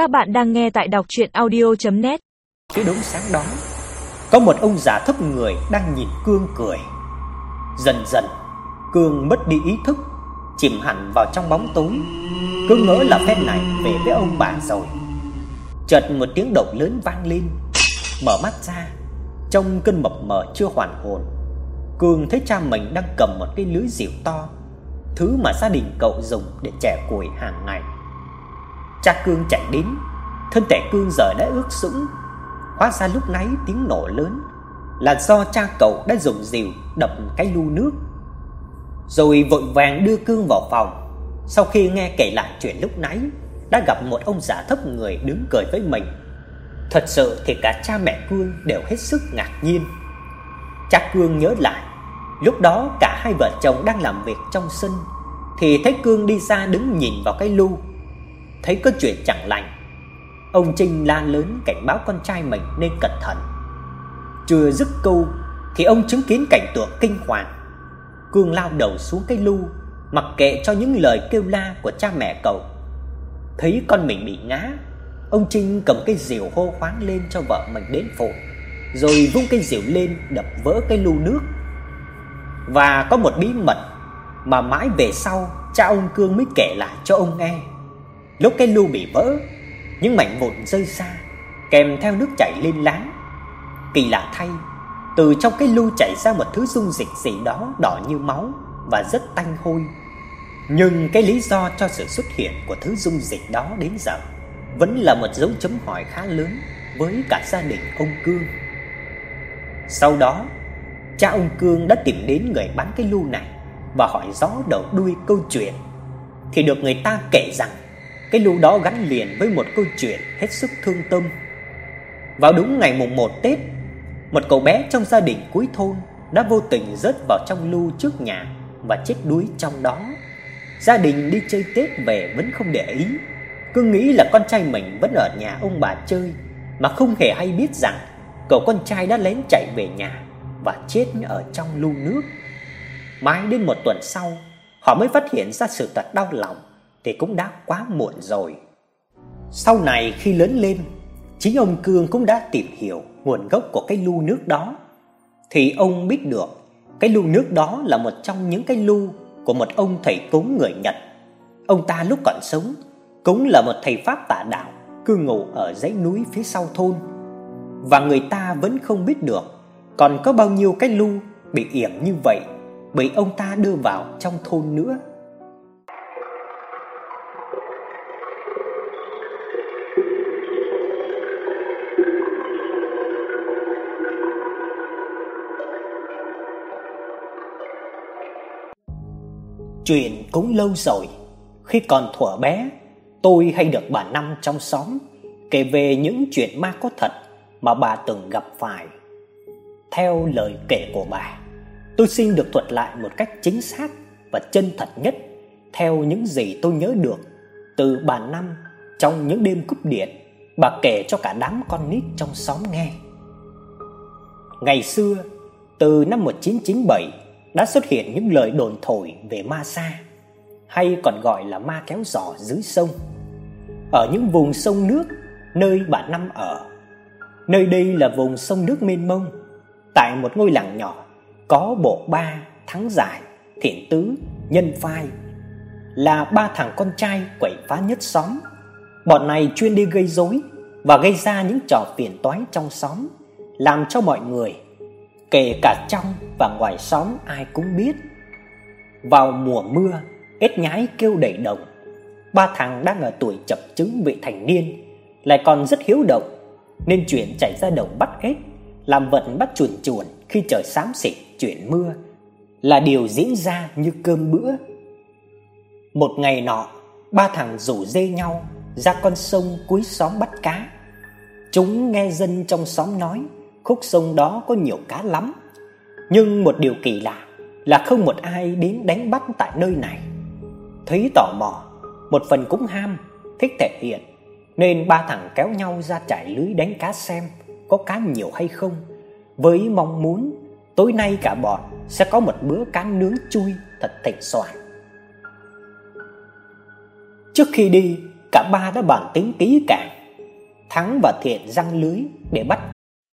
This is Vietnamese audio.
Các bạn đang nghe tại đọc audio net Cái đống sáng đó, có một ông già thấp người đang nhìn Cương cười. Dần dần, Cương mất đi ý thức, chìm hẳn vào trong bóng tối. Cương ngỡ là phen này về với ông bà rồi. Chợt một tiếng động lớn vang lên, mở mắt ra, trong cơn mập mờ chưa hoàn hồn, Cương thấy cha mình đang cầm một cái lưới dìu to, thứ mà gia đình cậu dùng để chẻ củi hàng ngày. Cha Cương chạy đến, thân thể Cương giờ đã ướt sũng. Hóa ra lúc nãy tiếng nổ lớn là do cha cậu đã dùng dìu đập cái lu nước. Rồi vội vàng đưa Cương vào phòng. Sau khi nghe kể lại chuyện lúc nãy, đã gặp một ông già thấp người đứng cười với mình. Thật sự thì cả cha mẹ Cương đều hết sức ngạc nhiên. Cha Cương nhớ lại, lúc đó cả hai vợ chồng đang làm việc trong sân thì thấy Cương đi ra đứng nhìn vào cái lu thấy có chuyện chẳng lành. Ông Trinh la lớn cảnh báo con trai mình nên cẩn thận. Chưa dứt câu thì ông chứng kiến cảnh tượng kinh hoàng. Cương lao đầu xuống cái lu, mặc kệ cho những lời kêu la của cha mẹ cậu. Thấy con mình bị ngã, ông Trinh cầm cây rìu hô hoáng lên cho vợ mình đến phụ, rồi vung cây rìu lên đập vỡ cái lu nước. Và có một bí mật mà mãi về sau cha ông Cương mới kể lại cho ông nghe. Lúc cái lu bị vỡ, những mảnh vụn rơi ra, kèm theo nước chảy lên láng. Kỳ lạ thay, từ trong cái lu chảy ra một thứ dung dịch gì đó đỏ như máu và rất tanh hôi. Nhưng cái lý do cho sự xuất hiện của thứ dung dịch đó đến giờ vẫn là một dấu chấm hỏi khá lớn với cả gia đình ông Cương. Sau đó, cha ông Cương đã tìm đến người bán cái lu này và hỏi rõ đầu đuôi câu chuyện thì được người ta kể rằng cái lu đó gắn liền với một câu chuyện hết sức thương tâm. Vào đúng ngày mùng 1 Tết, một cậu bé trong gia đình cuối thôn đã vô tình rớt vào trong lu trước nhà và chết đuối trong đó. Gia đình đi chơi Tết về vẫn không để ý, cứ nghĩ là con trai mình vẫn ở nhà ông bà chơi mà không hề hay biết rằng cậu con trai đã lén chạy về nhà và chết ở trong lu nước. Mãi đến một tuần sau, họ mới phát hiện ra sự thật đau lòng thì cũng đã quá muộn rồi. Sau này khi lớn lên, chính ông Cương cũng đã tìm hiểu nguồn gốc của cái lu nước đó. Thì ông biết được cái lu nước đó là một trong những cái lu của một ông thầy cúng người Nhật. Ông ta lúc còn sống cũng là một thầy pháp tà đạo cư ngụ ở dãy núi phía sau thôn. Và người ta vẫn không biết được còn có bao nhiêu cái lu bị yểm như vậy bị ông ta đưa vào trong thôn nữa. Chuyện cũng lâu rồi, khi còn thuở bé, tôi hay được bà năm trong xóm kể về những chuyện ma có thật mà bà từng gặp phải. Theo lời kể của bà, tôi xin được thuật lại một cách chính xác và chân thật nhất theo những gì tôi nhớ được từ bà năm trong những đêm cúp điện, bà kể cho cả đám con nít trong xóm nghe. Ngày xưa, từ năm 1997 đã xuất hiện những lời đồn thổi về ma sa hay còn gọi là ma kéo giò dưới sông. Ở những vùng sông nước nơi bà năm ở. Nơi đây là vùng sông nước mênh mông, tại một ngôi làng nhỏ có bộ ba thắng giải, thiện tứ, nhân phai là ba thằng con trai quậy phá nhất xóm. Bọn này chuyên đi gây rối và gây ra những trò phiền toái trong xóm, làm cho mọi người kể cả trong và ngoài xóm ai cũng biết. Vào mùa mưa, ếch nhái kêu đầy đồng. Ba thằng đang ở tuổi chập chững vị thành niên, lại còn rất hiếu động, nên chuyện chạy ra đồng bắt ếch, làm vật bắt chuồn chuồn khi trời xám xịt chuyển mưa là điều diễn ra như cơm bữa. Một ngày nọ, ba thằng rủ dê nhau ra con sông cuối xóm bắt cá. Chúng nghe dân trong xóm nói, khúc sông đó có nhiều cá lắm. Nhưng một điều kỳ lạ là không một ai đến đánh bắt tại nơi này. Thấy tò mò, một phần cũng ham, thích thể hiện, nên ba thằng kéo nhau ra trải lưới đánh cá xem có cá nhiều hay không, với mong muốn tối nay cả bọn sẽ có một bữa cá nướng chui thật thịnh soạn. Trước khi đi cả ba đã bàn tính kỹ càng. Thắng và Thiện răng lưới để bắt.